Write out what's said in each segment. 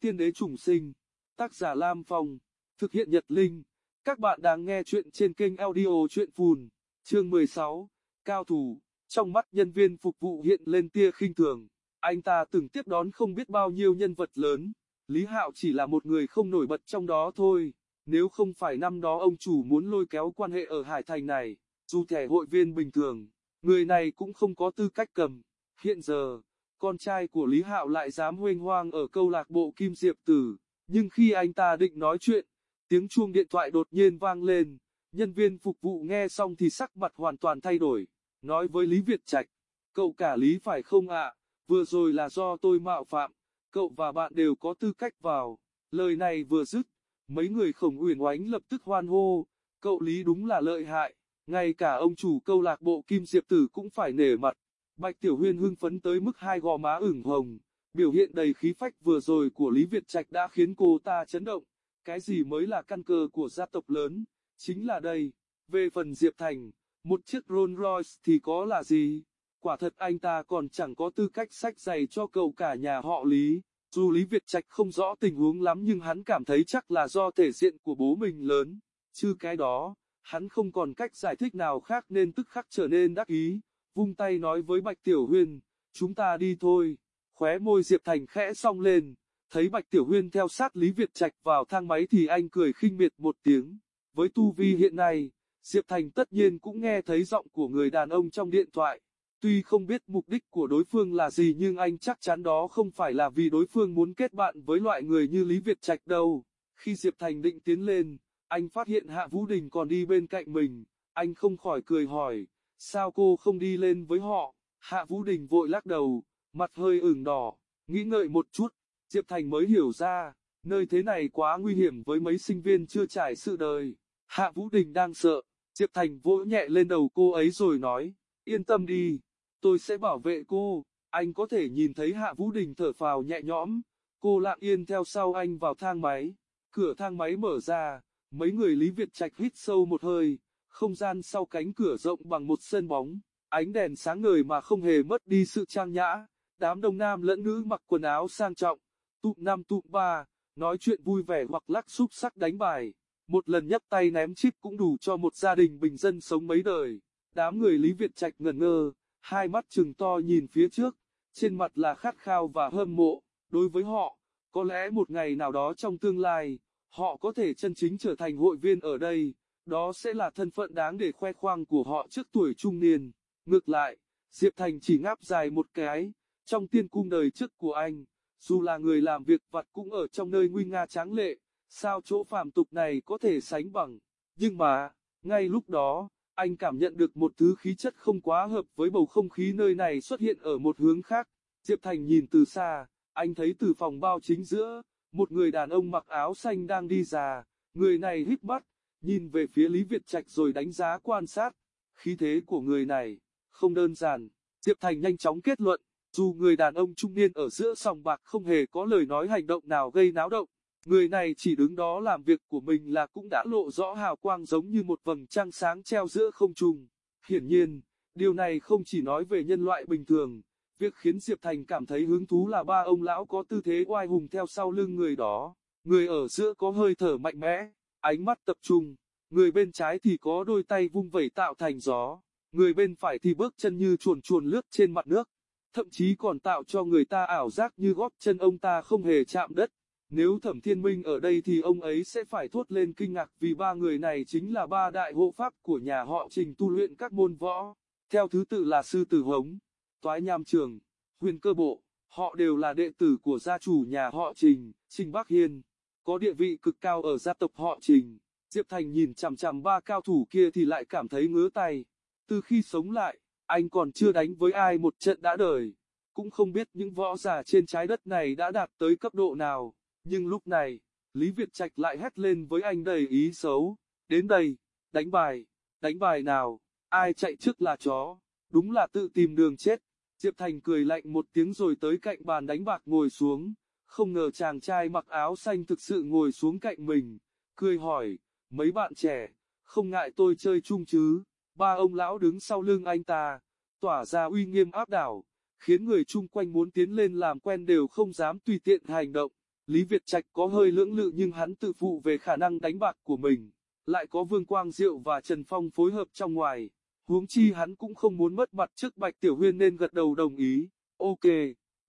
Tiên đế trùng sinh, tác giả Lam Phong, thực hiện Nhật Linh. Các bạn đang nghe chuyện trên kênh audio chuyện phùn, chương 16, cao thủ, trong mắt nhân viên phục vụ hiện lên tia khinh thường. Anh ta từng tiếp đón không biết bao nhiêu nhân vật lớn, Lý Hạo chỉ là một người không nổi bật trong đó thôi. Nếu không phải năm đó ông chủ muốn lôi kéo quan hệ ở Hải Thành này, dù thẻ hội viên bình thường, người này cũng không có tư cách cầm. Hiện giờ, con trai của Lý Hạo lại dám huênh hoang ở câu lạc bộ Kim Diệp Tử, nhưng khi anh ta định nói chuyện, tiếng chuông điện thoại đột nhiên vang lên, nhân viên phục vụ nghe xong thì sắc mặt hoàn toàn thay đổi, nói với Lý Việt Trạch, cậu cả Lý phải không ạ, vừa rồi là do tôi mạo phạm, cậu và bạn đều có tư cách vào, lời này vừa dứt, mấy người khổng uyển oánh lập tức hoan hô, cậu Lý đúng là lợi hại, ngay cả ông chủ câu lạc bộ Kim Diệp Tử cũng phải nể mặt. Bạch Tiểu Huyên hưng phấn tới mức hai gò má ửng hồng, biểu hiện đầy khí phách vừa rồi của Lý Việt Trạch đã khiến cô ta chấn động. Cái gì mới là căn cơ của gia tộc lớn, chính là đây. Về phần Diệp Thành, một chiếc Rolls Royce thì có là gì? Quả thật anh ta còn chẳng có tư cách sách giày cho cậu cả nhà họ Lý. Dù Lý Việt Trạch không rõ tình huống lắm nhưng hắn cảm thấy chắc là do thể diện của bố mình lớn. Chứ cái đó, hắn không còn cách giải thích nào khác nên tức khắc trở nên đắc ý vung tay nói với Bạch Tiểu Huyên, chúng ta đi thôi, khóe môi Diệp Thành khẽ song lên, thấy Bạch Tiểu Huyên theo sát Lý Việt Trạch vào thang máy thì anh cười khinh miệt một tiếng, với tu vi hiện nay, Diệp Thành tất nhiên cũng nghe thấy giọng của người đàn ông trong điện thoại, tuy không biết mục đích của đối phương là gì nhưng anh chắc chắn đó không phải là vì đối phương muốn kết bạn với loại người như Lý Việt Trạch đâu, khi Diệp Thành định tiến lên, anh phát hiện Hạ Vũ Đình còn đi bên cạnh mình, anh không khỏi cười hỏi, Sao cô không đi lên với họ? Hạ Vũ Đình vội lắc đầu, mặt hơi ửng đỏ, nghĩ ngợi một chút, Diệp Thành mới hiểu ra, nơi thế này quá nguy hiểm với mấy sinh viên chưa trải sự đời. Hạ Vũ Đình đang sợ, Diệp Thành vỗ nhẹ lên đầu cô ấy rồi nói, yên tâm đi, tôi sẽ bảo vệ cô. Anh có thể nhìn thấy Hạ Vũ Đình thở phào nhẹ nhõm, cô lặng yên theo sau anh vào thang máy. Cửa thang máy mở ra, mấy người Lý Việt Trạch hít sâu một hơi, không gian sau cánh cửa rộng bằng một sân bóng, ánh đèn sáng ngời mà không hề mất đi sự trang nhã, đám đông nam lẫn nữ mặc quần áo sang trọng, tụm năm tụm ba, nói chuyện vui vẻ hoặc lắc xúc sắc đánh bài, một lần nhấp tay ném chip cũng đủ cho một gia đình bình dân sống mấy đời. Đám người Lý Việt Trạch ngẩn ngơ, hai mắt trừng to nhìn phía trước, trên mặt là khát khao và hâm mộ, đối với họ, có lẽ một ngày nào đó trong tương lai, họ có thể chân chính trở thành hội viên ở đây đó sẽ là thân phận đáng để khoe khoang của họ trước tuổi trung niên. Ngược lại, Diệp Thành chỉ ngáp dài một cái, trong tiên cung đời trước của anh, dù là người làm việc vặt cũng ở trong nơi nguy nga tráng lệ, sao chỗ phàm tục này có thể sánh bằng. Nhưng mà, ngay lúc đó, anh cảm nhận được một thứ khí chất không quá hợp với bầu không khí nơi này xuất hiện ở một hướng khác. Diệp Thành nhìn từ xa, anh thấy từ phòng bao chính giữa, một người đàn ông mặc áo xanh đang đi ra, người này hít mắt, nhìn về phía Lý Việt Trạch rồi đánh giá quan sát, khí thế của người này, không đơn giản, Diệp Thành nhanh chóng kết luận, dù người đàn ông trung niên ở giữa sòng bạc không hề có lời nói hành động nào gây náo động, người này chỉ đứng đó làm việc của mình là cũng đã lộ rõ hào quang giống như một vầng trăng sáng treo giữa không trung. Hiển nhiên, điều này không chỉ nói về nhân loại bình thường, việc khiến Diệp Thành cảm thấy hứng thú là ba ông lão có tư thế oai hùng theo sau lưng người đó, người ở giữa có hơi thở mạnh mẽ, ánh mắt tập trung, người bên trái thì có đôi tay vung vẩy tạo thành gió, người bên phải thì bước chân như chuồn chuồn lướt trên mặt nước, thậm chí còn tạo cho người ta ảo giác như gót chân ông ta không hề chạm đất. Nếu Thẩm Thiên Minh ở đây thì ông ấy sẽ phải thốt lên kinh ngạc vì ba người này chính là ba đại hộ pháp của nhà họ Trình tu luyện các môn võ, theo thứ tự là Sư Tử Hống, Toái Nham Trường, Huyền Cơ Bộ, họ đều là đệ tử của gia chủ nhà họ Trình, Trình Bắc Hiên có địa vị cực cao ở gia tộc họ Trình. Diệp Thành nhìn chằm chằm ba cao thủ kia thì lại cảm thấy ngứa tay. Từ khi sống lại, anh còn chưa đánh với ai một trận đã đời. Cũng không biết những võ giả trên trái đất này đã đạt tới cấp độ nào. Nhưng lúc này, Lý Việt Trạch lại hét lên với anh đầy ý xấu. Đến đây, đánh bài, đánh bài nào, ai chạy trước là chó. Đúng là tự tìm đường chết. Diệp Thành cười lạnh một tiếng rồi tới cạnh bàn đánh bạc ngồi xuống không ngờ chàng trai mặc áo xanh thực sự ngồi xuống cạnh mình, cười hỏi, mấy bạn trẻ, không ngại tôi chơi chung chứ, ba ông lão đứng sau lưng anh ta, tỏa ra uy nghiêm áp đảo, khiến người chung quanh muốn tiến lên làm quen đều không dám tùy tiện hành động, Lý Việt Trạch có hơi lưỡng lự nhưng hắn tự phụ về khả năng đánh bạc của mình, lại có Vương Quang Diệu và Trần Phong phối hợp trong ngoài. Huống chi hắn cũng không muốn mất mặt trước Bạch Tiểu Huyên nên gật đầu đồng ý. Ok,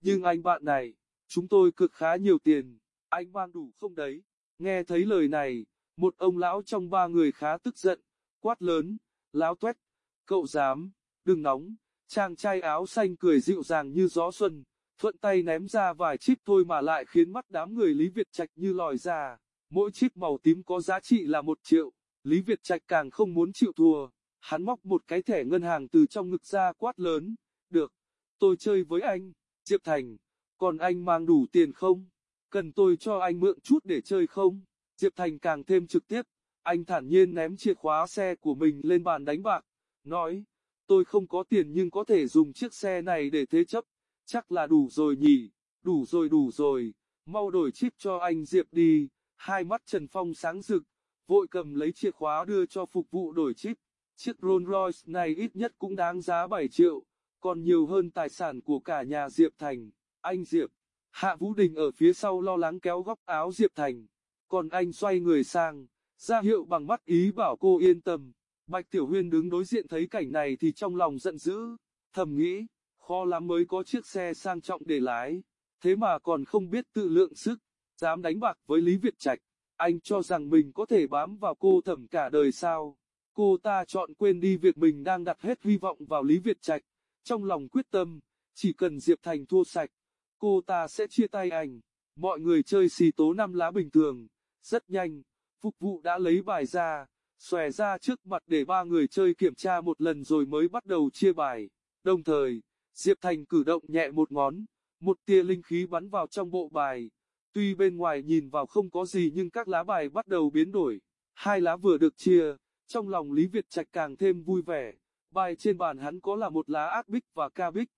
nhưng anh bạn này, chúng tôi cực khá nhiều tiền, anh mang đủ không đấy? Nghe thấy lời này, một ông lão trong ba người khá tức giận, quát lớn, lão tuét, cậu dám, đừng nóng, chàng trai áo xanh cười dịu dàng như gió xuân, thuận tay ném ra vài chip thôi mà lại khiến mắt đám người Lý Việt Trạch như lòi ra, mỗi chip màu tím có giá trị là một triệu, Lý Việt Trạch càng không muốn chịu thua, hắn móc một cái thẻ ngân hàng từ trong ngực ra quát lớn, được, tôi chơi với anh, Diệp Thành, còn anh mang đủ tiền không? Cần tôi cho anh mượn chút để chơi không? Diệp Thành càng thêm trực tiếp, anh thản nhiên ném chìa khóa xe của mình lên bàn đánh bạc, nói, tôi không có tiền nhưng có thể dùng chiếc xe này để thế chấp, chắc là đủ rồi nhỉ, đủ rồi đủ rồi, mau đổi chip cho anh Diệp đi, hai mắt Trần Phong sáng rực, vội cầm lấy chìa khóa đưa cho phục vụ đổi chip, chiếc Rolls Royce này ít nhất cũng đáng giá 7 triệu, còn nhiều hơn tài sản của cả nhà Diệp Thành, anh Diệp. Hạ Vũ Đình ở phía sau lo lắng kéo góc áo Diệp Thành, còn anh xoay người sang, ra hiệu bằng mắt ý bảo cô yên tâm. Bạch Tiểu Huyên đứng đối diện thấy cảnh này thì trong lòng giận dữ, thầm nghĩ, khó lắm mới có chiếc xe sang trọng để lái, thế mà còn không biết tự lượng sức, dám đánh bạc với Lý Việt Trạch, anh cho rằng mình có thể bám vào cô thầm cả đời sao. Cô ta chọn quên đi việc mình đang đặt hết hy vọng vào Lý Việt Trạch, trong lòng quyết tâm, chỉ cần Diệp Thành thua sạch, cô ta sẽ chia tay anh. Mọi người chơi xì tố năm lá bình thường, rất nhanh, phục vụ đã lấy bài ra, xòe ra trước mặt để ba người chơi kiểm tra một lần rồi mới bắt đầu chia bài. Đồng thời, Diệp Thành cử động nhẹ một ngón, một tia linh khí bắn vào trong bộ bài. Tuy bên ngoài nhìn vào không có gì nhưng các lá bài bắt đầu biến đổi. Hai lá vừa được chia, trong lòng Lý Việt Trạch càng thêm vui vẻ. Bài trên bàn hắn có là một lá ác bích và ca bích.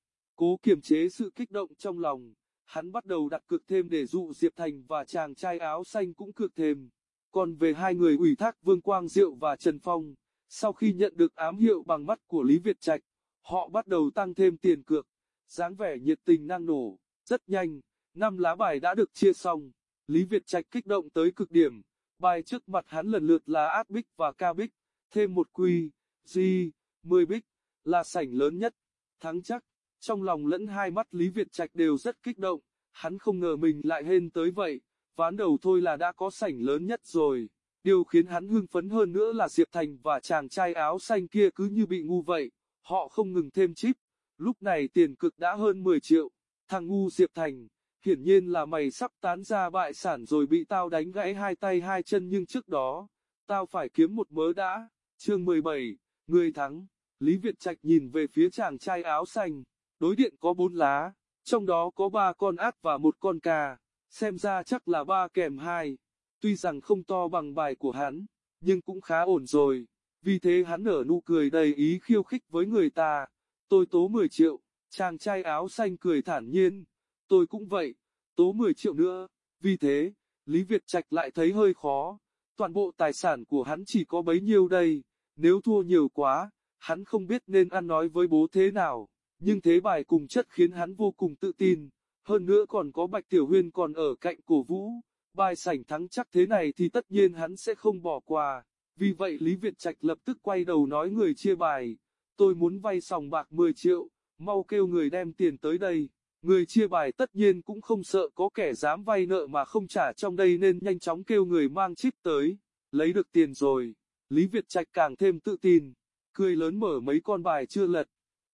Cố kiềm chế sự kích động trong lòng, hắn bắt đầu đặt cược thêm để dụ Diệp Thành và chàng trai áo xanh cũng cược thêm. Còn về hai người ủy thác Vương Quang Diệu và Trần Phong, sau khi nhận được ám hiệu bằng mắt của Lý Việt Trạch, họ bắt đầu tăng thêm tiền cược, dáng vẻ nhiệt tình năng nổ, rất nhanh, năm lá bài đã được chia xong, Lý Việt Trạch kích động tới cực điểm, bài trước mặt hắn lần lượt là át bích và ca bích, thêm một quy, di, mười bích, là sảnh lớn nhất, thắng chắc, trong lòng lẫn hai mắt Lý Việt Trạch đều rất kích động, hắn không ngờ mình lại hên tới vậy, ván đầu thôi là đã có sảnh lớn nhất rồi. Điều khiến hắn hưng phấn hơn nữa là Diệp Thành và chàng trai áo xanh kia cứ như bị ngu vậy, họ không ngừng thêm chip. Lúc này tiền cực đã hơn 10 triệu, thằng ngu Diệp Thành, hiển nhiên là mày sắp tán ra bại sản rồi bị tao đánh gãy hai tay hai chân nhưng trước đó, tao phải kiếm một mớ đã. Chương 17, người thắng, Lý Việt Trạch nhìn về phía chàng trai áo xanh, đối điện có bốn lá, trong đó có ba con át và một con cà, xem ra chắc là ba kèm hai. Tuy rằng không to bằng bài của hắn, nhưng cũng khá ổn rồi. Vì thế hắn nở nụ cười đầy ý khiêu khích với người ta. Tôi tố 10 triệu, chàng trai áo xanh cười thản nhiên. Tôi cũng vậy, tố 10 triệu nữa. Vì thế, Lý Việt Trạch lại thấy hơi khó. Toàn bộ tài sản của hắn chỉ có bấy nhiêu đây. Nếu thua nhiều quá, hắn không biết nên ăn nói với bố thế nào. Nhưng thế bài cùng chất khiến hắn vô cùng tự tin. Hơn nữa còn có Bạch Tiểu Huyên còn ở cạnh cổ vũ. Bài sảnh thắng chắc thế này thì tất nhiên hắn sẽ không bỏ qua. Vì vậy Lý Việt Trạch lập tức quay đầu nói người chia bài, tôi muốn vay sòng bạc 10 triệu, mau kêu người đem tiền tới đây. Người chia bài tất nhiên cũng không sợ có kẻ dám vay nợ mà không trả trong đây nên nhanh chóng kêu người mang chip tới, lấy được tiền rồi. Lý Việt Trạch càng thêm tự tin, cười lớn mở mấy con bài chưa lật.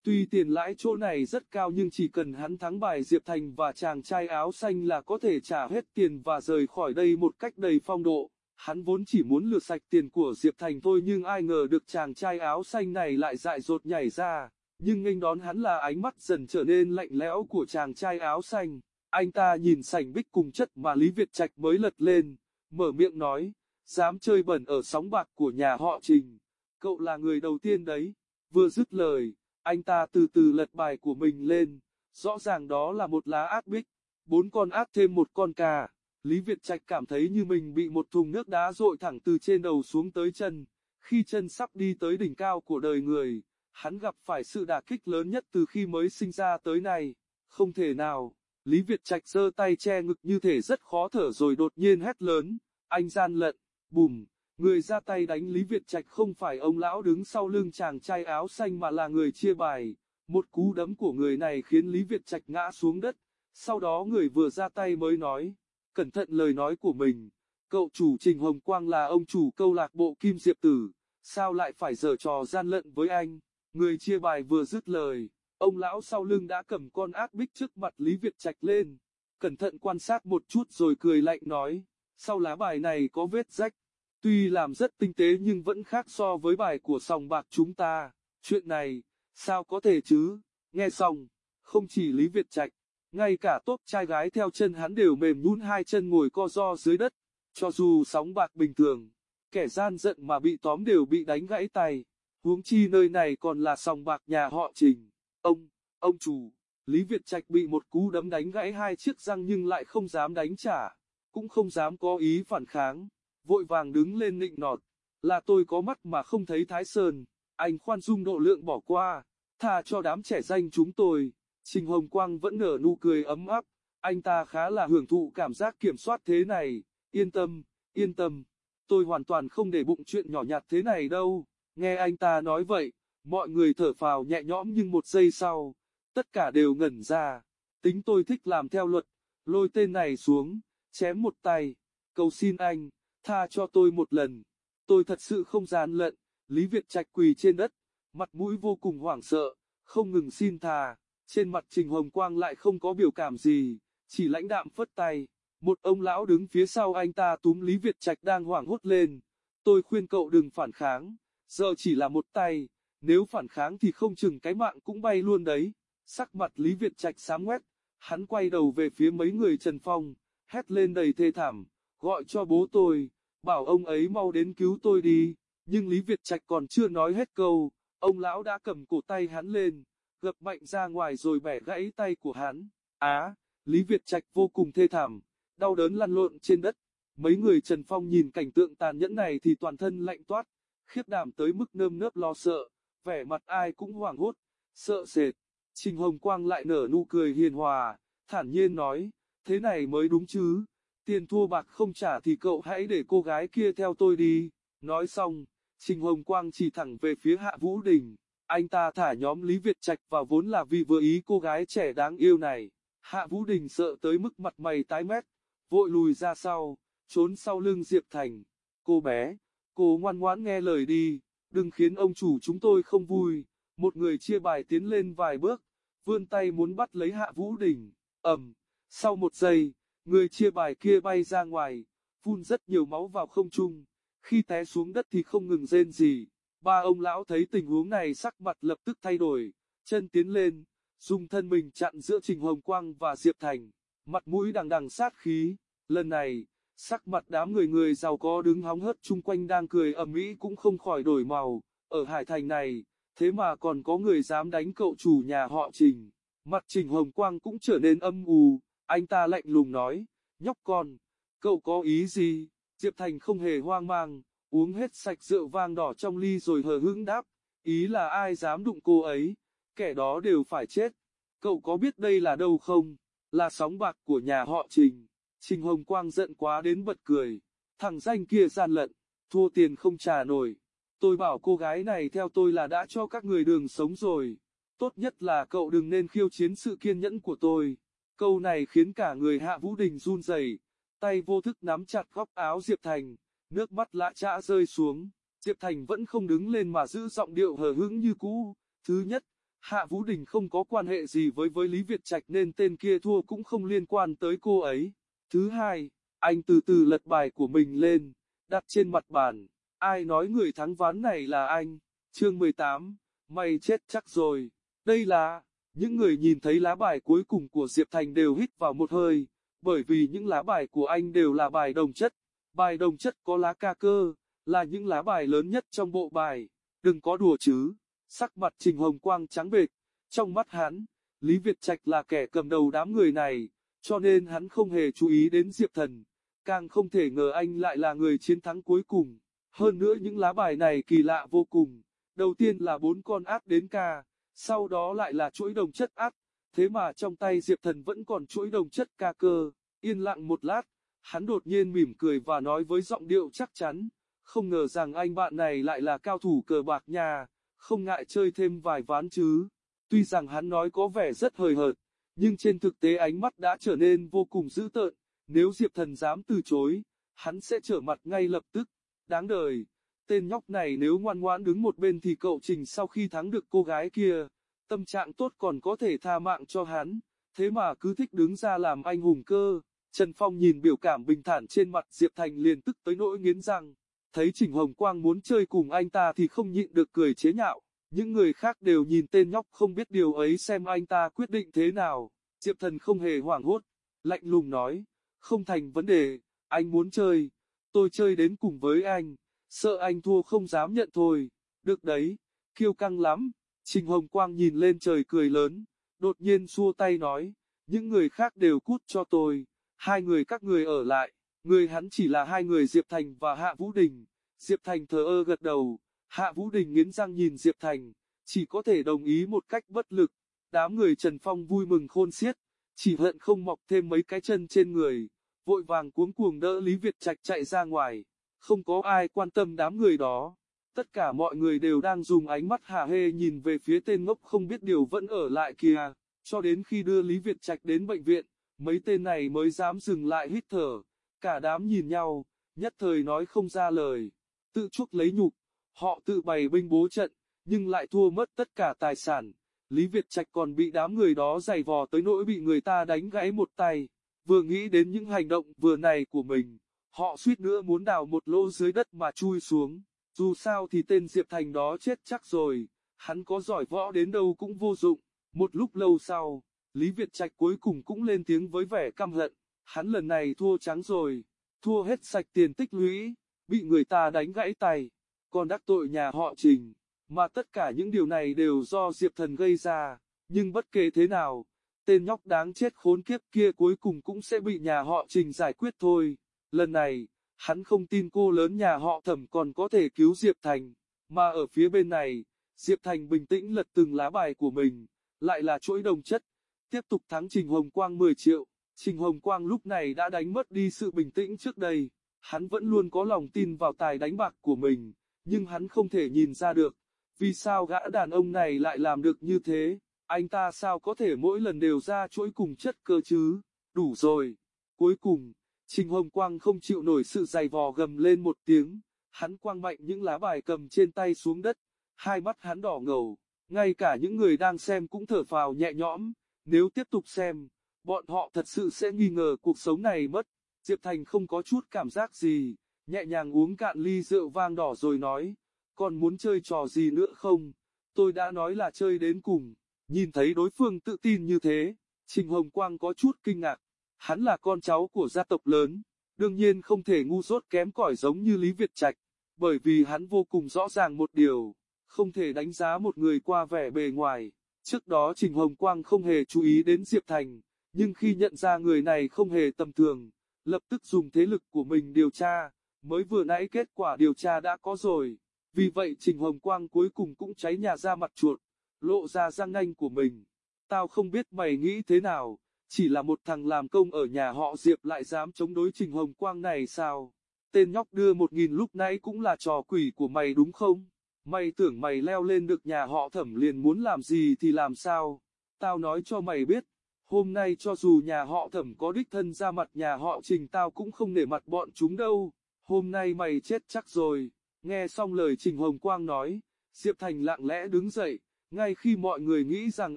Tuy tiền lãi chỗ này rất cao nhưng chỉ cần hắn thắng bài Diệp Thành và chàng trai áo xanh là có thể trả hết tiền và rời khỏi đây một cách đầy phong độ. Hắn vốn chỉ muốn lừa sạch tiền của Diệp Thành thôi nhưng ai ngờ được chàng trai áo xanh này lại dại dột nhảy ra, nhưng nghênh đón hắn là ánh mắt dần trở nên lạnh lẽo của chàng trai áo xanh. Anh ta nhìn sảnh bích cùng chất mà Lý Việt Trạch mới lật lên, mở miệng nói, dám chơi bẩn ở sóng bạc của nhà họ Trình. Cậu là người đầu tiên đấy. Vừa dứt lời, anh ta từ từ lật bài của mình lên, rõ ràng đó là một lá át bích, bốn con át thêm một con cà. Lý Việt Trạch cảm thấy như mình bị một thùng nước đá rội thẳng từ trên đầu xuống tới chân. Khi chân sắp đi tới đỉnh cao của đời người, hắn gặp phải sự đả kích lớn nhất từ khi mới sinh ra tới nay. Không thể nào, Lý Việt Trạch giơ tay che ngực như thể rất khó thở rồi đột nhiên hét lớn, anh gian lận, bùm, người ra tay đánh Lý Việt Trạch không phải ông lão đứng sau lưng chàng trai áo xanh mà là người chia bài, một cú đấm của người này khiến Lý Việt Trạch ngã xuống đất, sau đó người vừa ra tay mới nói, cẩn thận lời nói của mình, cậu chủ Trình Hồng Quang là ông chủ câu lạc bộ Kim Diệp Tử, sao lại phải giở trò gian lận với anh, người chia bài vừa dứt lời. Ông lão sau lưng đã cầm con ác bích trước mặt Lý Việt Trạch lên, cẩn thận quan sát một chút rồi cười lạnh nói, sau lá bài này có vết rách, tuy làm rất tinh tế nhưng vẫn khác so với bài của sòng bạc chúng ta, chuyện này, sao có thể chứ, nghe xong, không chỉ Lý Việt Trạch, ngay cả tốt trai gái theo chân hắn đều mềm nhún hai chân ngồi co do dưới đất, cho dù sóng bạc bình thường, kẻ gian giận mà bị tóm đều bị đánh gãy tay, huống chi nơi này còn là sòng bạc nhà họ Trình. Ông, ông chủ, Lý Việt Trạch bị một cú đấm đánh gãy hai chiếc răng nhưng lại không dám đánh trả, cũng không dám có ý phản kháng, vội vàng đứng lên nịnh nọt, là tôi có mắt mà không thấy Thái Sơn, anh khoan dung độ lượng bỏ qua, tha cho đám trẻ danh chúng tôi, Trình Hồng Quang vẫn nở nụ cười ấm áp, anh ta khá là hưởng thụ cảm giác kiểm soát thế này, yên tâm, yên tâm, tôi hoàn toàn không để bụng chuyện nhỏ nhặt thế này đâu, nghe anh ta nói vậy. Mọi người thở phào nhẹ nhõm nhưng một giây sau, tất cả đều ngẩn ra. Tính tôi thích làm theo luật, lôi tên này xuống, chém một tay. Cầu xin anh, tha cho tôi một lần. Tôi thật sự không gian lận. Lý Việt Trạch quỳ trên đất, mặt mũi vô cùng hoảng sợ, không ngừng xin tha. Trên mặt Trình Hồng Quang lại không có biểu cảm gì, chỉ lãnh đạm phất tay. Một ông lão đứng phía sau anh ta túm Lý Việt Trạch đang hoảng hốt lên. Tôi khuyên cậu đừng phản kháng, giờ chỉ là một tay, nếu phản kháng thì không chừng cái mạng cũng bay luôn đấy. Sắc mặt Lý Việt Trạch xám ngoét, hắn quay đầu về phía mấy người Trần Phong, hét lên đầy thê thảm, gọi cho bố tôi, bảo ông ấy mau đến cứu tôi đi. Nhưng Lý Việt Trạch còn chưa nói hết câu, ông lão đã cầm cổ tay hắn lên, gập mạnh ra ngoài rồi bẻ gãy tay của hắn. Á, Lý Việt Trạch vô cùng thê thảm, đau đớn lăn lộn trên đất. Mấy người Trần Phong nhìn cảnh tượng tàn nhẫn này thì toàn thân lạnh toát, khiếp đảm tới mức nơm nớp lo sợ vẻ mặt ai cũng hoảng hốt, sợ sệt. Trình Hồng Quang lại nở nụ cười hiền hòa, thản nhiên nói, thế này mới đúng chứ, tiền thua bạc không trả thì cậu hãy để cô gái kia theo tôi đi. Nói xong, Trình Hồng Quang chỉ thẳng về phía Hạ Vũ Đình, anh ta thả nhóm Lý Việt Trạch vào vốn là vì vừa ý cô gái trẻ đáng yêu này. Hạ Vũ Đình sợ tới mức mặt mày tái mét, vội lùi ra sau, trốn sau lưng Diệp Thành. Cô bé, cô ngoan ngoãn nghe lời đi đừng khiến ông chủ chúng tôi không vui. Một người chia bài tiến lên vài bước, vươn tay muốn bắt lấy Hạ Vũ Đình, ầm, sau một giây, người chia bài kia bay ra ngoài, phun rất nhiều máu vào không trung, khi té xuống đất thì không ngừng rên gì. Ba ông lão thấy tình huống này sắc mặt lập tức thay đổi, chân tiến lên, dùng thân mình chặn giữa Trình Hồng Quang và Diệp Thành, mặt mũi đằng đằng sát khí, lần này, Sắc mặt đám người người giàu có đứng hóng hớt chung quanh đang cười ầm ĩ cũng không khỏi đổi màu, ở Hải Thành này, thế mà còn có người dám đánh cậu chủ nhà họ Trình. Mặt Trình Hồng Quang cũng trở nên âm u, anh ta lạnh lùng nói, nhóc con, cậu có ý gì? Diệp Thành không hề hoang mang, uống hết sạch rượu vang đỏ trong ly rồi hờ hững đáp, ý là ai dám đụng cô ấy, kẻ đó đều phải chết. Cậu có biết đây là đâu không? Là sóng bạc của nhà họ Trình. Trình Hồng Quang giận quá đến bật cười, thằng danh kia gian lận, thua tiền không trả nổi. Tôi bảo cô gái này theo tôi là đã cho các người đường sống rồi. Tốt nhất là cậu đừng nên khiêu chiến sự kiên nhẫn của tôi. Câu này khiến cả người Hạ Vũ Đình run rẩy, tay vô thức nắm chặt góc áo Diệp Thành, nước mắt lã chã rơi xuống. Diệp Thành vẫn không đứng lên mà giữ giọng điệu hờ hững như cũ. Thứ nhất, Hạ Vũ Đình không có quan hệ gì với với Lý Việt Trạch nên tên kia thua cũng không liên quan tới cô ấy. Thứ hai, anh từ từ lật bài của mình lên, đặt trên mặt bàn. Ai nói người thắng ván này là anh? Chương 18, mày chết chắc rồi. Đây là, những người nhìn thấy lá bài cuối cùng của Diệp Thành đều hít vào một hơi, bởi vì những lá bài của anh đều là bài đồng chất. Bài đồng chất có lá ca cơ, là những lá bài lớn nhất trong bộ bài. Đừng có đùa chứ. Sắc mặt Trình Hồng Quang trắng bệch, trong mắt hắn, Lý Việt Trạch là kẻ cầm đầu đám người này cho nên hắn không hề chú ý đến Diệp Thần, càng không thể ngờ anh lại là người chiến thắng cuối cùng. Hơn nữa những lá bài này kỳ lạ vô cùng, đầu tiên là bốn con ác đến ca, sau đó lại là chuỗi đồng chất ác, thế mà trong tay Diệp Thần vẫn còn chuỗi đồng chất ca cơ, yên lặng một lát, hắn đột nhiên mỉm cười và nói với giọng điệu chắc chắn, không ngờ rằng anh bạn này lại là cao thủ cờ bạc nhà, không ngại chơi thêm vài ván chứ. Tuy rằng hắn nói có vẻ rất hời hợt, nhưng trên thực tế ánh mắt đã trở nên vô cùng dữ tợn, nếu Diệp Thần dám từ chối, hắn sẽ trở mặt ngay lập tức. Đáng đời, tên nhóc này nếu ngoan ngoãn đứng một bên thì cậu Trình sau khi thắng được cô gái kia, tâm trạng tốt còn có thể tha mạng cho hắn, thế mà cứ thích đứng ra làm anh hùng cơ. Trần Phong nhìn biểu cảm bình thản trên mặt Diệp Thành liền tức tới nỗi nghiến răng, thấy Trình Hồng Quang muốn chơi cùng anh ta thì không nhịn được cười chế nhạo, những người khác đều nhìn tên nhóc không biết điều ấy xem anh ta quyết định thế nào, Diệp Thần không hề hoảng hốt, lạnh lùng nói, không thành vấn đề, anh muốn chơi, tôi chơi đến cùng với anh, sợ anh thua không dám nhận thôi, được đấy, kiêu căng lắm, Trình Hồng Quang nhìn lên trời cười lớn, đột nhiên xua tay nói, những người khác đều cút cho tôi, hai người các người ở lại, người hắn chỉ là hai người Diệp Thành và Hạ Vũ Đình, Diệp Thành thờ ơ gật đầu, Hạ Vũ Đình nghiến răng nhìn Diệp Thành, chỉ có thể đồng ý một cách bất lực, đám người Trần Phong vui mừng khôn xiết, chỉ hận không mọc thêm mấy cái chân trên người, vội vàng cuống cuồng đỡ Lý Việt Trạch chạy ra ngoài, không có ai quan tâm đám người đó. Tất cả mọi người đều đang dùng ánh mắt hả hê nhìn về phía tên ngốc không biết điều vẫn ở lại kia, cho đến khi đưa Lý Việt Trạch đến bệnh viện, mấy tên này mới dám dừng lại hít thở, cả đám nhìn nhau, nhất thời nói không ra lời, tự chuốc lấy nhục, họ tự bày binh bố trận, nhưng lại thua mất tất cả tài sản. Lý Việt Trạch còn bị đám người đó giày vò tới nỗi bị người ta đánh gãy một tay, vừa nghĩ đến những hành động vừa này của mình, họ suýt nữa muốn đào một lỗ dưới đất mà chui xuống. Dù sao thì tên Diệp Thành đó chết chắc rồi, hắn có giỏi võ đến đâu cũng vô dụng. Một lúc lâu sau, Lý Việt Trạch cuối cùng cũng lên tiếng với vẻ căm hận, hắn lần này thua trắng rồi, thua hết sạch tiền tích lũy, bị người ta đánh gãy tay, còn đắc tội nhà họ Trình, mà tất cả những điều này đều do Diệp Thần gây ra, nhưng bất kể thế nào, tên nhóc đáng chết khốn kiếp kia cuối cùng cũng sẽ bị nhà họ Trình giải quyết thôi. Lần này, hắn không tin cô lớn nhà họ thẩm còn có thể cứu Diệp Thành, mà ở phía bên này, Diệp Thành bình tĩnh lật từng lá bài của mình, lại là chuỗi đồng chất, tiếp tục thắng Trình Hồng Quang 10 triệu. Trình Hồng Quang lúc này đã đánh mất đi sự bình tĩnh trước đây, hắn vẫn luôn có lòng tin vào tài đánh bạc của mình, nhưng hắn không thể nhìn ra được, vì sao gã đàn ông này lại làm được như thế, anh ta sao có thể mỗi lần đều ra chuỗi cùng chất cơ chứ, đủ rồi. Cuối cùng, Trình Hồng Quang không chịu nổi sự dày vò gầm lên một tiếng, hắn quang mạnh những lá bài cầm trên tay xuống đất, hai mắt hắn đỏ ngầu, ngay cả những người đang xem cũng thở phào nhẹ nhõm, nếu tiếp tục xem, bọn họ thật sự sẽ nghi ngờ cuộc sống này mất. Diệp Thành không có chút cảm giác gì, nhẹ nhàng uống cạn ly rượu vang đỏ rồi nói, còn muốn chơi trò gì nữa không? Tôi đã nói là chơi đến cùng, nhìn thấy đối phương tự tin như thế, Trình Hồng Quang có chút kinh ngạc, hắn là con cháu của gia tộc lớn, đương nhiên không thể ngu dốt kém cỏi giống như Lý Việt Trạch, bởi vì hắn vô cùng rõ ràng một điều, không thể đánh giá một người qua vẻ bề ngoài. Trước đó Trình Hồng Quang không hề chú ý đến Diệp Thành, nhưng khi nhận ra người này không hề tầm thường, lập tức dùng thế lực của mình điều tra, mới vừa nãy kết quả điều tra đã có rồi. Vì vậy Trình Hồng Quang cuối cùng cũng cháy nhà ra mặt chuột, lộ ra răng nanh của mình. Tao không biết mày nghĩ thế nào, chỉ là một thằng làm công ở nhà họ Diệp lại dám chống đối Trình Hồng Quang này sao? Tên nhóc đưa một nghìn lúc nãy cũng là trò quỷ của mày đúng không? Mày tưởng mày leo lên được nhà họ thẩm liền muốn làm gì thì làm sao? Tao nói cho mày biết, hôm nay cho dù nhà họ thẩm có đích thân ra mặt nhà họ trình tao cũng không nể mặt bọn chúng đâu. Hôm nay mày chết chắc rồi. Nghe xong lời Trình Hồng Quang nói, Diệp Thành lặng lẽ đứng dậy, ngay khi mọi người nghĩ rằng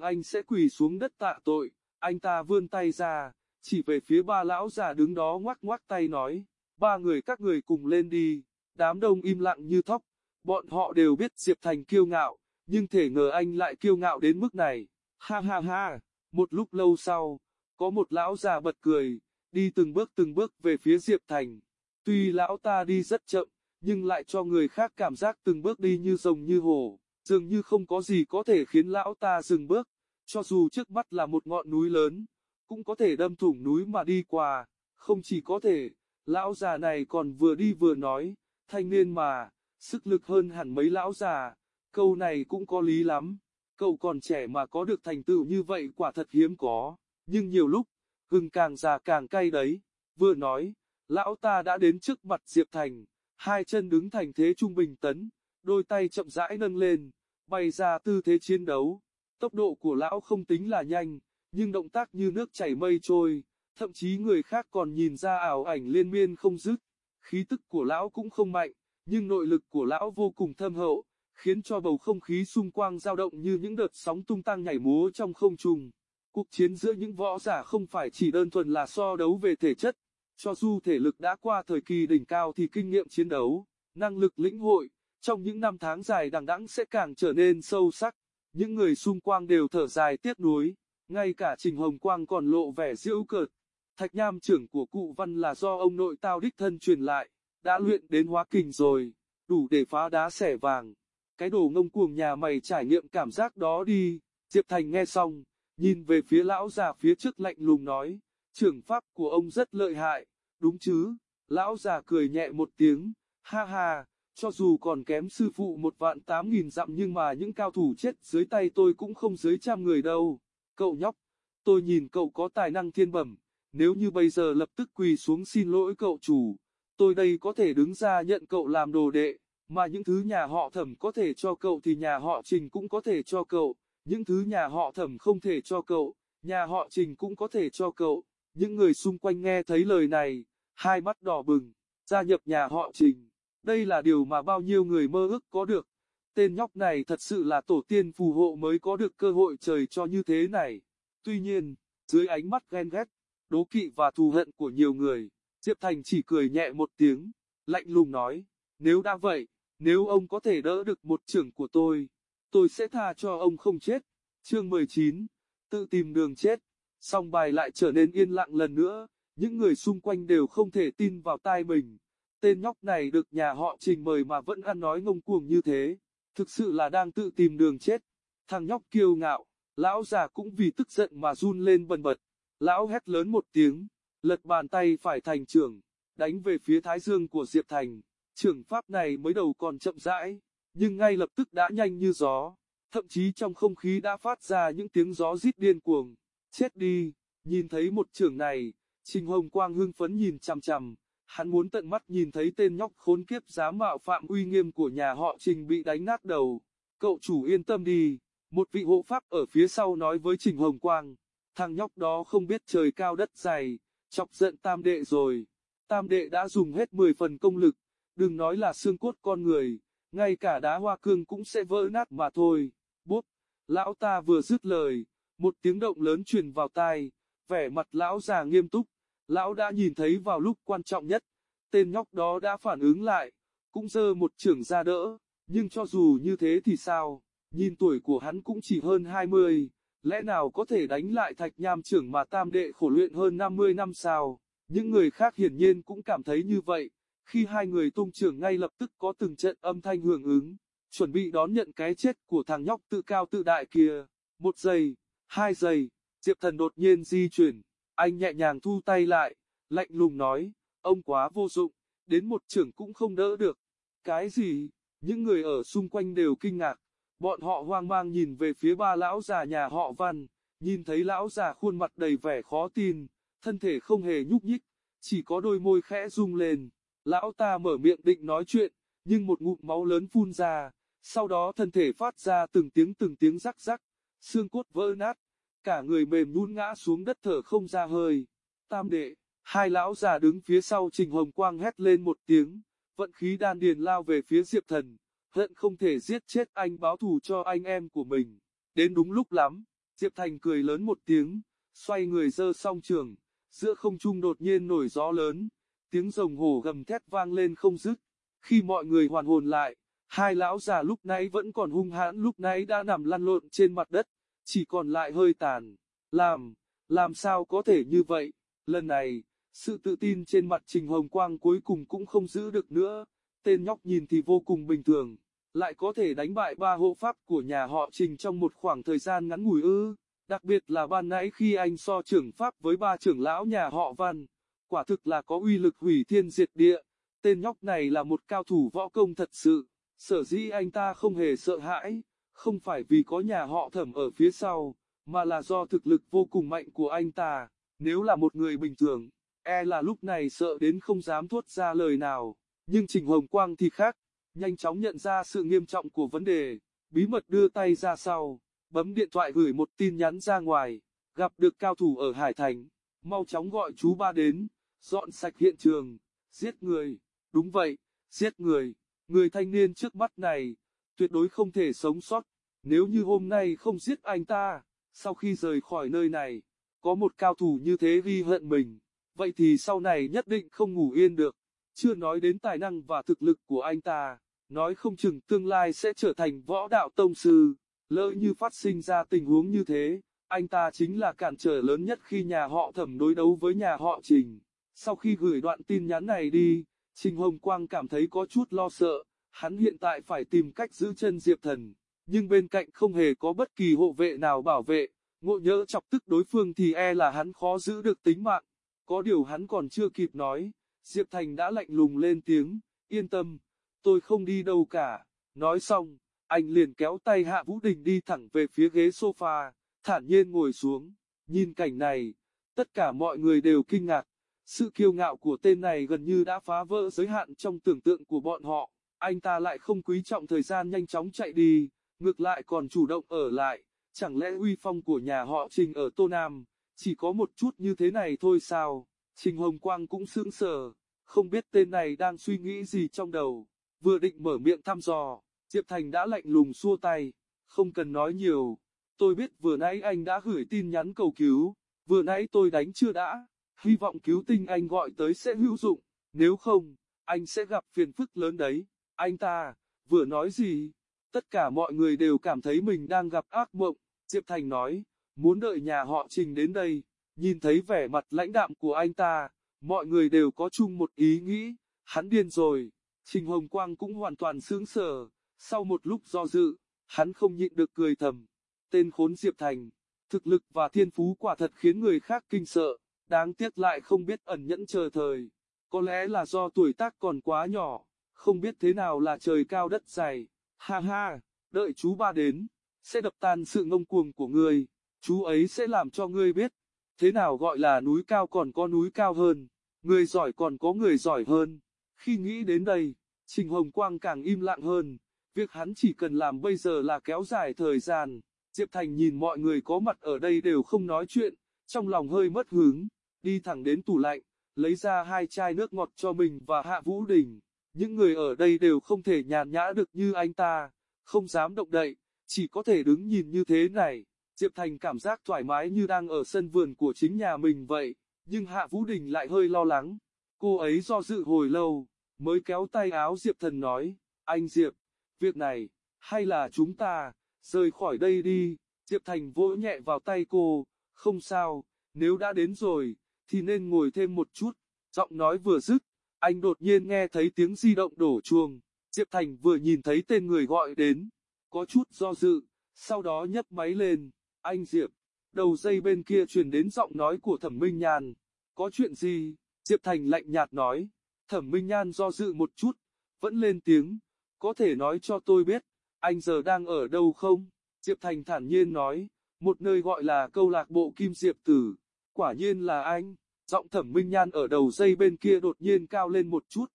anh sẽ quỳ xuống đất tạ tội, anh ta vươn tay ra, chỉ về phía ba lão già đứng đó ngoắc ngoắc tay nói, ba người các người cùng lên đi, đám đông im lặng như thóc, bọn họ đều biết Diệp Thành kiêu ngạo, nhưng thể ngờ anh lại kiêu ngạo đến mức này, ha ha ha, một lúc lâu sau, có một lão già bật cười, đi từng bước từng bước về phía Diệp Thành, tuy lão ta đi rất chậm, nhưng lại cho người khác cảm giác từng bước đi như rồng như hổ, dường như không có gì có thể khiến lão ta dừng bước, cho dù trước mắt là một ngọn núi lớn, cũng có thể đâm thủng núi mà đi qua, không chỉ có thể, lão già này còn vừa đi vừa nói, thanh niên mà, sức lực hơn hẳn mấy lão già, câu này cũng có lý lắm, cậu còn trẻ mà có được thành tựu như vậy quả thật hiếm có, nhưng nhiều lúc, gừng càng già càng cay đấy, vừa nói, lão ta đã đến trước mặt Diệp Thành, hai chân đứng thành thế trung bình tấn, đôi tay chậm rãi nâng lên, bày ra tư thế chiến đấu, tốc độ của lão không tính là nhanh, nhưng động tác như nước chảy mây trôi, thậm chí người khác còn nhìn ra ảo ảnh liên miên không dứt, khí tức của lão cũng không mạnh, nhưng nội lực của lão vô cùng thâm hậu, khiến cho bầu không khí xung quanh dao động như những đợt sóng tung tăng nhảy múa trong không trung. Cuộc chiến giữa những võ giả không phải chỉ đơn thuần là so đấu về thể chất, cho dù thể lực đã qua thời kỳ đỉnh cao thì kinh nghiệm chiến đấu, năng lực lĩnh hội, trong những năm tháng dài đằng đẵng sẽ càng trở nên sâu sắc. Những người xung quanh đều thở dài tiếc nuối, ngay cả Trình Hồng Quang còn lộ vẻ giễu cợt. Thạch nham trưởng của cụ văn là do ông nội tao đích thân truyền lại, đã luyện đến hóa kình rồi, đủ để phá đá xẻ vàng. Cái đồ ngông cuồng nhà mày trải nghiệm cảm giác đó đi, Diệp Thành nghe xong, nhìn về phía lão già phía trước lạnh lùng nói, trưởng pháp của ông rất lợi hại, đúng chứ, lão già cười nhẹ một tiếng, ha ha, cho dù còn kém sư phụ một vạn tám nghìn dặm nhưng mà những cao thủ chết dưới tay tôi cũng không dưới trăm người đâu, cậu nhóc, tôi nhìn cậu có tài năng thiên bẩm, nếu như bây giờ lập tức quỳ xuống xin lỗi cậu chủ, tôi đây có thể đứng ra nhận cậu làm đồ đệ, mà những thứ nhà họ thẩm có thể cho cậu thì nhà họ trình cũng có thể cho cậu, những thứ nhà họ thẩm không thể cho cậu, nhà họ trình cũng có thể cho cậu. Những người xung quanh nghe thấy lời này, hai mắt đỏ bừng, gia nhập nhà họ trình. Đây là điều mà bao nhiêu người mơ ước có được. Tên nhóc này thật sự là tổ tiên phù hộ mới có được cơ hội trời cho như thế này. Tuy nhiên, dưới ánh mắt ghen ghét, đố kỵ và thù hận của nhiều người, Diệp Thành chỉ cười nhẹ một tiếng, lạnh lùng nói, nếu đã vậy, nếu ông có thể đỡ được một trưởng của tôi, tôi sẽ tha cho ông không chết. Chương 19, tự tìm đường chết. Song bài lại trở nên yên lặng lần nữa, những người xung quanh đều không thể tin vào tai mình. Tên nhóc này được nhà họ trình mời mà vẫn ăn nói ngông cuồng như thế, thực sự là đang tự tìm đường chết. Thằng nhóc kiêu ngạo, lão già cũng vì tức giận mà run lên bần bật. Lão hét lớn một tiếng, lật bàn tay phải thành trưởng, đánh về phía thái dương của Diệp Thành. Trưởng pháp này mới đầu còn chậm rãi, nhưng ngay lập tức đã nhanh như gió. Thậm chí trong không khí đã phát ra những tiếng gió rít điên cuồng. Chết đi, nhìn thấy một trưởng này, Trình Hồng Quang hưng phấn nhìn chằm chằm, hắn muốn tận mắt nhìn thấy tên nhóc khốn kiếp dám mạo phạm uy nghiêm của nhà họ Trình bị đánh nát đầu. Cậu chủ yên tâm đi, một vị hộ pháp ở phía sau nói với Trình Hồng Quang, thằng nhóc đó không biết trời cao đất dày, chọc giận tam đệ rồi. Tam đệ đã dùng hết 10 phần công lực, đừng nói là xương cốt con người, ngay cả đá hoa cương cũng sẽ vỡ nát mà thôi. Bốp, lão ta vừa dứt lời, một tiếng động lớn truyền vào tai, vẻ mặt lão già nghiêm túc, lão đã nhìn thấy vào lúc quan trọng nhất, tên nhóc đó đã phản ứng lại, cũng giơ một trưởng ra đỡ, nhưng cho dù như thế thì sao, nhìn tuổi của hắn cũng chỉ hơn 20, lẽ nào có thể đánh lại thạch nham trưởng mà tam đệ khổ luyện hơn 50 năm sao, những người khác hiển nhiên cũng cảm thấy như vậy, khi hai người tung trưởng ngay lập tức có từng trận âm thanh hưởng ứng, chuẩn bị đón nhận cái chết của thằng nhóc tự cao tự đại kia, một giây, hai giây, Diệp Thần đột nhiên di chuyển, anh nhẹ nhàng thu tay lại, lạnh lùng nói, ông quá vô dụng, đến một trưởng cũng không đỡ được. Cái gì? Những người ở xung quanh đều kinh ngạc, bọn họ hoang mang nhìn về phía ba lão già nhà họ Văn, nhìn thấy lão già khuôn mặt đầy vẻ khó tin, thân thể không hề nhúc nhích, chỉ có đôi môi khẽ rung lên. Lão ta mở miệng định nói chuyện, nhưng một ngụm máu lớn phun ra, sau đó thân thể phát ra từng tiếng từng tiếng rắc rắc, xương cốt vỡ nát, cả người mềm nhún ngã xuống đất thở không ra hơi. Tam đệ, hai lão già đứng phía sau Trình Hồng Quang hét lên một tiếng, vận khí đan điền lao về phía Diệp Thần, hận không thể giết chết anh báo thù cho anh em của mình. Đến đúng lúc lắm, Diệp Thành cười lớn một tiếng, xoay người dơ song trường, giữa không trung đột nhiên nổi gió lớn, tiếng rồng hổ gầm thét vang lên không dứt. Khi mọi người hoàn hồn lại, hai lão già lúc nãy vẫn còn hung hãn lúc nãy đã nằm lăn lộn trên mặt đất, chỉ còn lại hơi tàn. Làm, làm sao có thể như vậy? Lần này, sự tự tin trên mặt Trình Hồng Quang cuối cùng cũng không giữ được nữa. Tên nhóc nhìn thì vô cùng bình thường, lại có thể đánh bại ba hộ pháp của nhà họ Trình trong một khoảng thời gian ngắn ngủi ư. Đặc biệt là ban nãy khi anh so trưởng pháp với ba trưởng lão nhà họ Văn, quả thực là có uy lực hủy thiên diệt địa. Tên nhóc này là một cao thủ võ công thật sự, sở dĩ anh ta không hề sợ hãi, không phải vì có nhà họ thẩm ở phía sau, mà là do thực lực vô cùng mạnh của anh ta. Nếu là một người bình thường, e là lúc này sợ đến không dám thốt ra lời nào. Nhưng Trình Hồng Quang thì khác, nhanh chóng nhận ra sự nghiêm trọng của vấn đề, bí mật đưa tay ra sau, bấm điện thoại gửi một tin nhắn ra ngoài, gặp được cao thủ ở Hải Thành, mau chóng gọi chú ba đến, dọn sạch hiện trường, giết người, đúng vậy, giết người, người thanh niên trước mắt này, tuyệt đối không thể sống sót, nếu như hôm nay không giết anh ta, sau khi rời khỏi nơi này, có một cao thủ như thế ghi hận mình, vậy thì sau này nhất định không ngủ yên được, chưa nói đến tài năng và thực lực của anh ta, nói không chừng tương lai sẽ trở thành võ đạo tông sư, lỡ như phát sinh ra tình huống như thế, anh ta chính là cản trở lớn nhất khi nhà họ thẩm đối đấu với nhà họ trình. Sau khi gửi đoạn tin nhắn này đi, Trình Hồng Quang cảm thấy có chút lo sợ, hắn hiện tại phải tìm cách giữ chân Diệp Thần, nhưng bên cạnh không hề có bất kỳ hộ vệ nào bảo vệ, ngộ nhỡ chọc tức đối phương thì e là hắn khó giữ được tính mạng. Có điều hắn còn chưa kịp nói, Diệp Thành đã lạnh lùng lên tiếng, yên tâm, tôi không đi đâu cả. Nói xong, anh liền kéo tay Hạ Vũ Đình đi thẳng về phía ghế sofa, thản nhiên ngồi xuống. Nhìn cảnh này, tất cả mọi người đều kinh ngạc. Sự kiêu ngạo của tên này gần như đã phá vỡ giới hạn trong tưởng tượng của bọn họ. Anh ta lại không quý trọng thời gian nhanh chóng chạy đi, ngược lại còn chủ động ở lại. Chẳng lẽ uy phong của nhà họ Trình ở Tô Nam, chỉ có một chút như thế này thôi sao? Trình Hồng Quang cũng sững sờ, không biết tên này đang suy nghĩ gì trong đầu. Vừa định mở miệng thăm dò, Diệp Thành đã lạnh lùng xua tay, không cần nói nhiều. Tôi biết vừa nãy anh đã gửi tin nhắn cầu cứu, vừa nãy tôi đánh chưa đã, hy vọng cứu tinh anh gọi tới sẽ hữu dụng, nếu không, anh sẽ gặp phiền phức lớn đấy. Anh ta, vừa nói gì? Tất cả mọi người đều cảm thấy mình đang gặp ác mộng, Diệp Thành nói, muốn đợi nhà họ Trình đến đây, nhìn thấy vẻ mặt lãnh đạm của anh ta, mọi người đều có chung một ý nghĩ, hắn điên rồi. Trình Hồng Quang cũng hoàn toàn sướng sờ, sau một lúc do dự, hắn không nhịn được cười thầm. Tên khốn Diệp Thành, thực lực và thiên phú quả thật khiến người khác kinh sợ, đáng tiếc lại không biết ẩn nhẫn chờ thời. Có lẽ là do tuổi tác còn quá nhỏ, không biết thế nào là trời cao đất dày. Ha ha, đợi chú ba đến, sẽ đập tan sự ngông cuồng của ngươi, chú ấy sẽ làm cho ngươi biết, thế nào gọi là núi cao còn có núi cao hơn, người giỏi còn có người giỏi hơn. Khi nghĩ đến đây, Trình Hồng Quang càng im lặng hơn, việc hắn chỉ cần làm bây giờ là kéo dài thời gian. Diệp Thành nhìn mọi người có mặt ở đây đều không nói chuyện, trong lòng hơi mất hứng, đi thẳng đến tủ lạnh, lấy ra hai chai nước ngọt cho mình và Hạ Vũ Đình. Những người ở đây đều không thể nhàn nhã được như anh ta, không dám động đậy, chỉ có thể đứng nhìn như thế này. Diệp Thành cảm giác thoải mái như đang ở sân vườn của chính nhà mình vậy, nhưng Hạ Vũ Đình lại hơi lo lắng. Cô ấy do dự hồi lâu, mới kéo tay áo Diệp Thần nói, anh Diệp, việc này, hay là chúng ta, rời khỏi đây đi, Diệp Thành vỗ nhẹ vào tay cô, không sao, nếu đã đến rồi, thì nên ngồi thêm một chút, giọng nói vừa dứt, anh đột nhiên nghe thấy tiếng di động đổ chuông, Diệp Thành vừa nhìn thấy tên người gọi đến, có chút do dự, sau đó nhấc máy lên, anh Diệp, đầu dây bên kia truyền đến giọng nói của Thẩm Minh Nhan, có chuyện gì, Diệp Thành lạnh nhạt nói, Thẩm Minh Nhan do dự một chút, vẫn lên tiếng, có thể nói cho tôi biết, anh giờ đang ở đâu không? Diệp Thành thản nhiên nói, một nơi gọi là câu lạc bộ Kim Diệp Tử, quả nhiên là anh. Giọng thẩm minh nhan ở đầu dây bên kia đột nhiên cao lên một chút.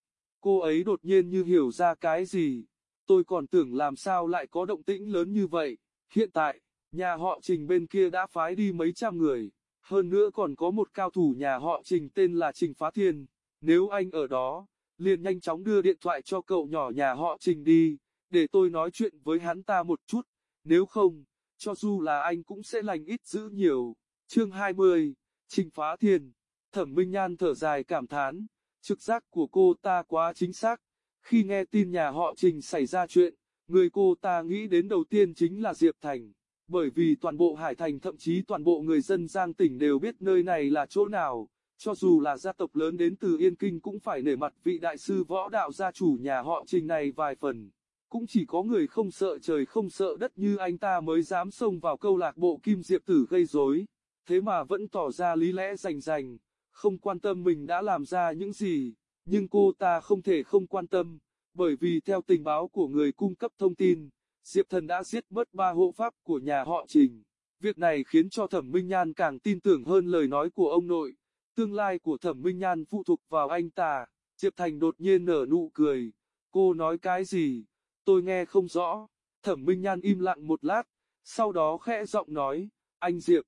Cô ấy đột nhiên như hiểu ra cái gì. Tôi còn tưởng làm sao lại có động tĩnh lớn như vậy. Hiện tại, nhà họ Trình bên kia đã phái đi mấy trăm người. Hơn nữa còn có một cao thủ nhà họ Trình tên là Trình Phá Thiên. Nếu anh ở đó, liền nhanh chóng đưa điện thoại cho cậu nhỏ nhà họ Trình đi, để tôi nói chuyện với hắn ta một chút. Nếu không, cho dù là anh cũng sẽ lành ít dữ nhiều. Chương 20, Trình Phá Thiên Thẩm Minh Nhan thở dài cảm thán, trực giác của cô ta quá chính xác. Khi nghe tin nhà họ Trình xảy ra chuyện, người cô ta nghĩ đến đầu tiên chính là Diệp Thành. Bởi vì toàn bộ Hải Thành thậm chí toàn bộ người dân Giang tỉnh đều biết nơi này là chỗ nào, cho dù là gia tộc lớn đến từ Yên Kinh cũng phải nể mặt vị đại sư võ đạo gia chủ nhà họ Trình này vài phần. Cũng chỉ có người không sợ trời không sợ đất như anh ta mới dám xông vào câu lạc bộ Kim Diệp Tử gây rối, thế mà vẫn tỏ ra lý lẽ rành rành không quan tâm mình đã làm ra những gì, nhưng cô ta không thể không quan tâm, bởi vì theo tình báo của người cung cấp thông tin, Diệp Thần đã giết mất ba hộ pháp của nhà họ Trình. Việc này khiến cho Thẩm Minh Nhan càng tin tưởng hơn lời nói của ông nội. Tương lai của Thẩm Minh Nhan phụ thuộc vào anh ta. Diệp Thành đột nhiên nở nụ cười. Cô nói cái gì? Tôi nghe không rõ. Thẩm Minh Nhan im lặng một lát, sau đó khẽ giọng nói, anh Diệp,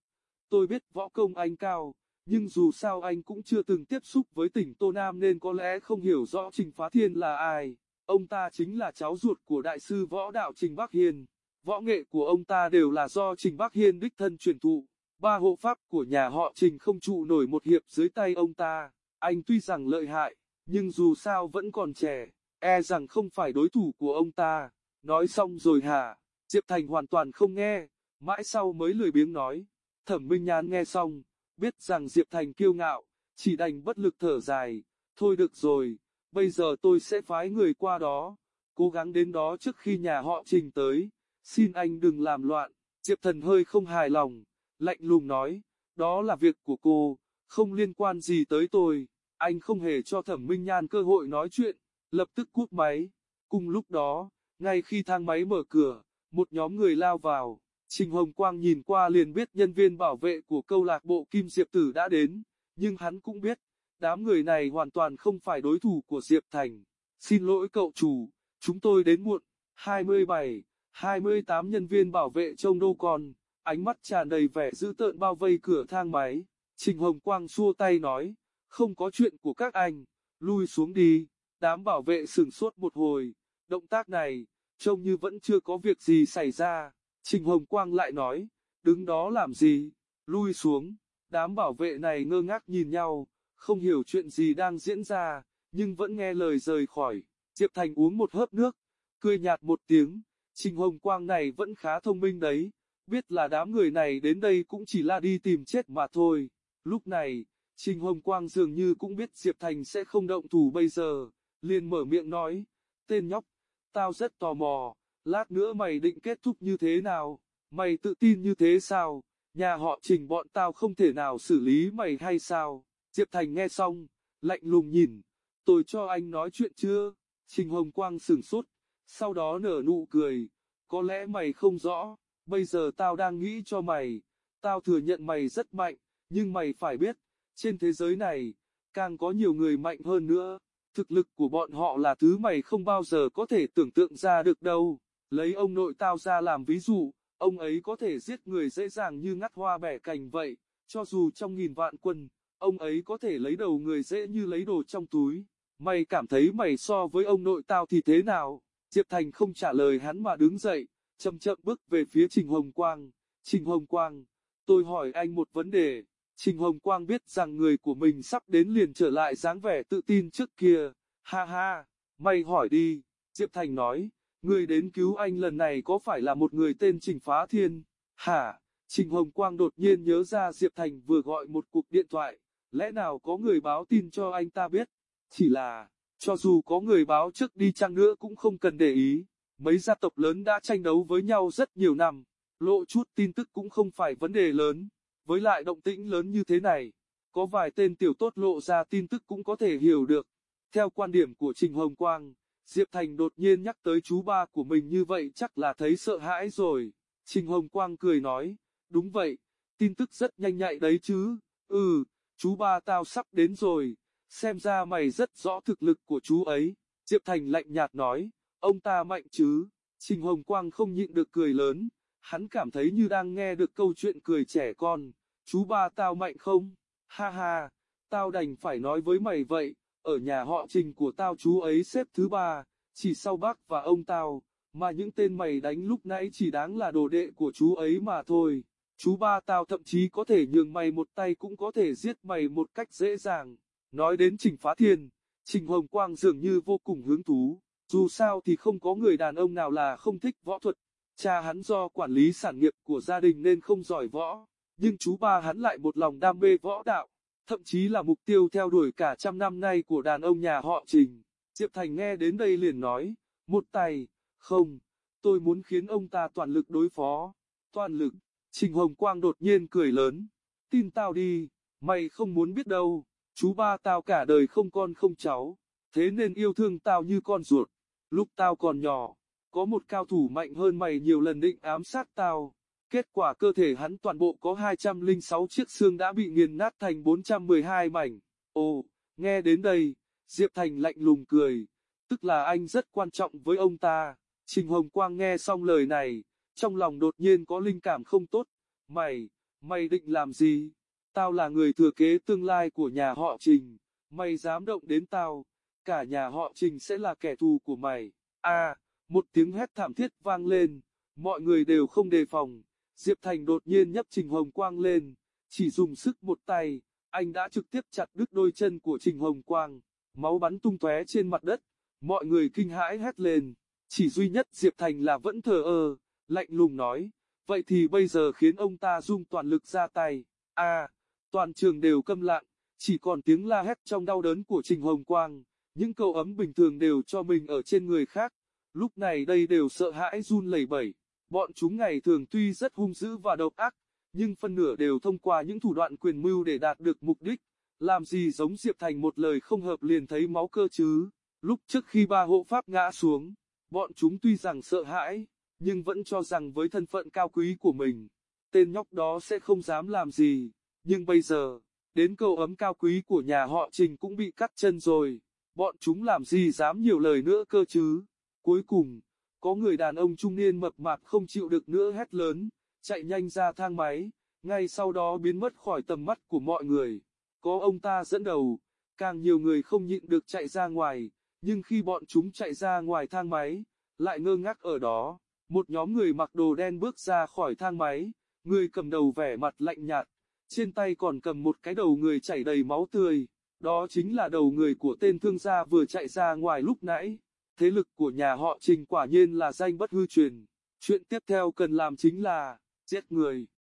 tôi biết võ công anh cao, nhưng dù sao anh cũng chưa từng tiếp xúc với tỉnh Tô Nam nên có lẽ không hiểu rõ Trình Phá Thiên là ai. Ông ta chính là cháu ruột của đại sư võ đạo Trình Bắc Hiên. Võ nghệ của ông ta đều là do Trình Bắc Hiên đích thân truyền thụ. Ba hộ pháp của nhà họ Trình không trụ nổi một hiệp dưới tay ông ta. Anh tuy rằng lợi hại, nhưng dù sao vẫn còn trẻ, e rằng không phải đối thủ của ông ta. Nói xong rồi hả? Diệp Thành hoàn toàn không nghe, mãi sau mới lười biếng nói. Thẩm Minh Nhan nghe xong, biết rằng Diệp Thành kiêu ngạo, chỉ đành bất lực thở dài. Thôi được rồi, bây giờ tôi sẽ phái người qua đó, cố gắng đến đó trước khi nhà họ trình tới. Xin anh đừng làm loạn. Diệp Thần hơi không hài lòng, lạnh lùng nói, đó là việc của cô, không liên quan gì tới tôi. Anh không hề cho Thẩm Minh Nhan cơ hội nói chuyện, lập tức cúp máy. Cùng lúc đó, ngay khi thang máy mở cửa, một nhóm người lao vào. Trình Hồng Quang nhìn qua liền biết nhân viên bảo vệ của câu lạc bộ Kim Diệp Tử đã đến, nhưng hắn cũng biết, đám người này hoàn toàn không phải đối thủ của Diệp Thành. Xin lỗi cậu chủ, chúng tôi đến muộn. 27, 28 nhân viên bảo vệ trông đâu còn, ánh mắt tràn đầy vẻ dữ tợn bao vây cửa thang máy. Trình Hồng Quang xua tay nói, không có chuyện của các anh, lui xuống đi. Đám bảo vệ sửng sốt một hồi, động tác này, trông như vẫn chưa có việc gì xảy ra. Trình Hồng Quang lại nói, đứng đó làm gì, lui xuống. Đám bảo vệ này ngơ ngác nhìn nhau, không hiểu chuyện gì đang diễn ra, nhưng vẫn nghe lời rời khỏi. Diệp Thành uống một hớp nước, cười nhạt một tiếng, Trình Hồng Quang này vẫn khá thông minh đấy, biết là đám người này đến đây cũng chỉ là đi tìm chết mà thôi. Lúc này, Trình Hồng Quang dường như cũng biết Diệp Thành sẽ không động thủ bây giờ, liền mở miệng nói, tên nhóc, tao rất tò mò, lát nữa mày định kết thúc như thế nào, mày tự tin như thế sao, nhà họ trình bọn tao không thể nào xử lý mày hay sao, Diệp Thành nghe xong, lạnh lùng nhìn, tôi cho anh nói chuyện chưa, Trình Hồng Quang sửng sốt, sau đó nở nụ cười, có lẽ mày không rõ, bây giờ tao đang nghĩ cho mày, tao thừa nhận mày rất mạnh, nhưng mày phải biết, trên thế giới này, càng có nhiều người mạnh hơn nữa. Thực lực của bọn họ là thứ mày không bao giờ có thể tưởng tượng ra được đâu. Lấy ông nội tao ra làm ví dụ, ông ấy có thể giết người dễ dàng như ngắt hoa bẻ cành vậy. Cho dù trong nghìn vạn quân, ông ấy có thể lấy đầu người dễ như lấy đồ trong túi. Mày cảm thấy mày so với ông nội tao thì thế nào? Diệp Thành không trả lời hắn mà đứng dậy, chậm chậm bước về phía Trình Hồng Quang. Trình Hồng Quang, tôi hỏi anh một vấn đề. Trình Hồng Quang biết rằng người của mình sắp đến liền trở lại dáng vẻ tự tin trước kia. Ha ha, mày hỏi đi, Diệp Thành nói, người đến cứu anh lần này có phải là một người tên Trình Phá Thiên? Hả? Trình Hồng Quang đột nhiên nhớ ra Diệp Thành vừa gọi một cuộc điện thoại, lẽ nào có người báo tin cho anh ta biết? Chỉ là, cho dù có người báo trước đi chăng nữa cũng không cần để ý, mấy gia tộc lớn đã tranh đấu với nhau rất nhiều năm, lộ chút tin tức cũng không phải vấn đề lớn. Với lại động tĩnh lớn như thế này, có vài tên tiểu tốt lộ ra tin tức cũng có thể hiểu được. Theo quan điểm của Trình Hồng Quang, Diệp Thành đột nhiên nhắc tới chú ba của mình như vậy chắc là thấy sợ hãi rồi. Trình Hồng Quang cười nói, đúng vậy, tin tức rất nhanh nhạy đấy chứ. Ừ, chú ba tao sắp đến rồi, xem ra mày rất rõ thực lực của chú ấy. Diệp Thành lạnh nhạt nói, ông ta mạnh chứ. Trình Hồng Quang không nhịn được cười lớn, Hắn cảm thấy như đang nghe được câu chuyện cười trẻ con, chú ba tao mạnh không? Ha ha, tao đành phải nói với mày vậy, ở nhà họ trình của tao chú ấy xếp thứ ba, chỉ sau bác và ông tao, mà những tên mày đánh lúc nãy chỉ đáng là đồ đệ của chú ấy mà thôi. Chú ba tao thậm chí có thể nhường mày một tay cũng có thể giết mày một cách dễ dàng. Nói đến Trình Phá Thiên, Trình Hồng Quang dường như vô cùng hứng thú. Dù sao thì không có người đàn ông nào là không thích võ thuật, Cha hắn do quản lý sản nghiệp của gia đình nên không giỏi võ, nhưng chú ba hắn lại một lòng đam mê võ đạo, thậm chí là mục tiêu theo đuổi cả trăm năm nay của đàn ông nhà họ Trình. Diệp Thành nghe đến đây liền nói, một tay, không, tôi muốn khiến ông ta toàn lực đối phó, toàn lực. Trình Hồng Quang đột nhiên cười lớn, tin tao đi, mày không muốn biết đâu, chú ba tao cả đời không con không cháu, thế nên yêu thương tao như con ruột, lúc tao còn nhỏ, có một cao thủ mạnh hơn mày nhiều lần định ám sát tao. Kết quả cơ thể hắn toàn bộ có 206 chiếc xương đã bị nghiền nát thành 412 mảnh. Ồ, nghe đến đây, Diệp Thành lạnh lùng cười, tức là anh rất quan trọng với ông ta. Trình Hồng Quang nghe xong lời này, trong lòng đột nhiên có linh cảm không tốt. Mày, mày định làm gì? Tao là người thừa kế tương lai của nhà họ Trình, mày dám động đến tao, cả nhà họ Trình sẽ là kẻ thù của mày. A, một tiếng hét thảm thiết vang lên, mọi người đều không đề phòng, Diệp Thành đột nhiên nhấc Trình Hồng Quang lên, chỉ dùng sức một tay, anh đã trực tiếp chặt đứt đôi chân của Trình Hồng Quang, máu bắn tung tóe trên mặt đất, mọi người kinh hãi hét lên, chỉ duy nhất Diệp Thành là vẫn thờ ơ, lạnh lùng nói, vậy thì bây giờ khiến ông ta dùng toàn lực ra tay, a, toàn trường đều câm lặng, chỉ còn tiếng la hét trong đau đớn của Trình Hồng Quang, những câu ấm bình thường đều cho mình ở trên người khác, lúc này đây đều sợ hãi run lẩy bẩy. Bọn chúng ngày thường tuy rất hung dữ và độc ác, nhưng phân nửa đều thông qua những thủ đoạn quyền mưu để đạt được mục đích. Làm gì giống Diệp Thành một lời không hợp liền thấy máu cơ chứ. Lúc trước khi ba hộ pháp ngã xuống, bọn chúng tuy rằng sợ hãi, nhưng vẫn cho rằng với thân phận cao quý của mình, tên nhóc đó sẽ không dám làm gì. Nhưng bây giờ, đến câu ấm cao quý của nhà họ Trình cũng bị cắt chân rồi. Bọn chúng làm gì dám nhiều lời nữa cơ chứ. Cuối cùng, có người đàn ông trung niên mập mạp không chịu được nữa hét lớn, chạy nhanh ra thang máy, ngay sau đó biến mất khỏi tầm mắt của mọi người. Có ông ta dẫn đầu, càng nhiều người không nhịn được chạy ra ngoài, nhưng khi bọn chúng chạy ra ngoài thang máy, lại ngơ ngác ở đó. Một nhóm người mặc đồ đen bước ra khỏi thang máy, người cầm đầu vẻ mặt lạnh nhạt, trên tay còn cầm một cái đầu người chảy đầy máu tươi. Đó chính là đầu người của tên thương gia vừa chạy ra ngoài lúc nãy. Thế lực của nhà họ Trình quả nhiên là danh bất hư truyền. Chuyện tiếp theo cần làm chính là giết người.